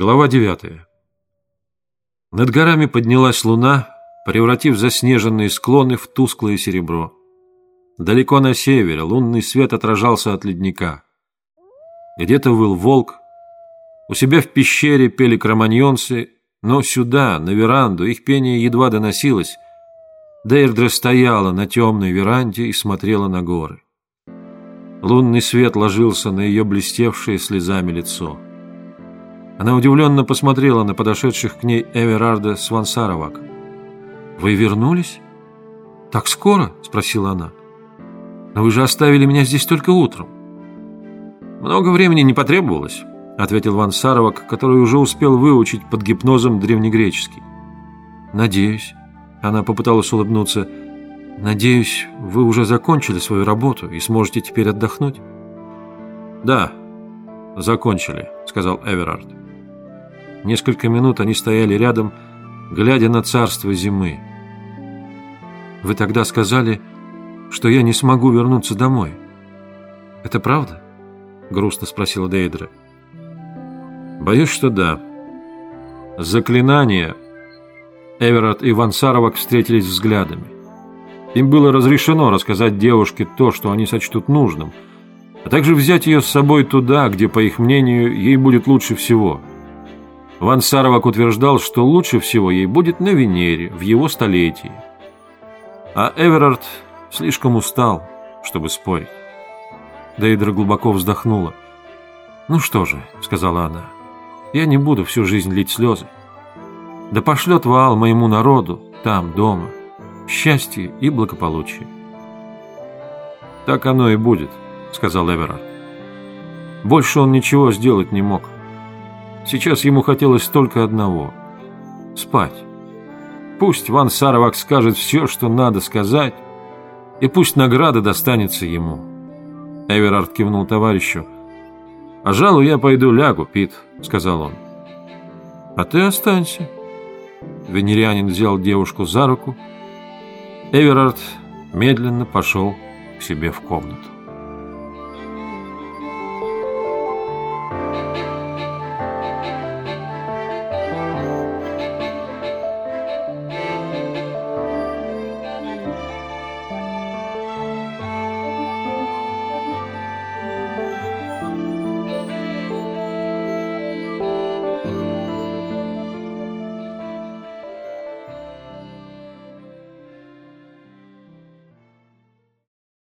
Глава 9. Над горами поднялась луна, превратив заснеженные склоны в тусклое серебро. Далеко на севере лунный свет отражался от ледника. Где-то выл волк. У себя в пещере пели кроманьонцы, но сюда, на веранду, их пение едва доносилось. Дейрдра стояла на темной веранде и смотрела на горы. Лунный свет ложился на ее блестевшее слезами лицо. Она удивленно посмотрела на подошедших к ней Эверарда Свансаровак. «Вы вернулись? Так скоро?» – спросила она. «Но вы же оставили меня здесь только утром». «Много времени не потребовалось», – ответил Ван Саровак, который уже успел выучить под гипнозом древнегреческий. «Надеюсь». Она попыталась улыбнуться. «Надеюсь, вы уже закончили свою работу и сможете теперь отдохнуть?» «Да, закончили», — сказал Эверард. Несколько минут они стояли рядом, глядя на царство зимы. «Вы тогда сказали, что я не смогу вернуться домой. Это правда?» — грустно спросила Дейдра. «Боюсь, что да. Заклинание...» Эверард и Вансаровак встретились взглядами. Им было разрешено рассказать девушке то, что они сочтут нужным, а также взять ее с собой туда, где, по их мнению, ей будет лучше всего — Ван Саровак утверждал, что лучше всего ей будет на Венере, в его столетии. А Эверард слишком устал, чтобы спорить. Дейдра глубоко вздохнула. «Ну что же», — сказала она, — «я не буду всю жизнь лить слезы. Да пошлет Ваал моему народу, там, дома, счастье и благополучие». «Так оно и будет», — сказал Эверард. Больше он ничего сделать не мог. Сейчас ему хотелось только одного – спать. Пусть Ван Саровак скажет все, что надо сказать, и пусть награда достанется ему. Эверард кивнул товарищу. «Пожалуй, я пойду лягу, Пит», — сказал он. «А ты останься». Венерианин взял девушку за руку. Эверард медленно пошел к себе в комнату.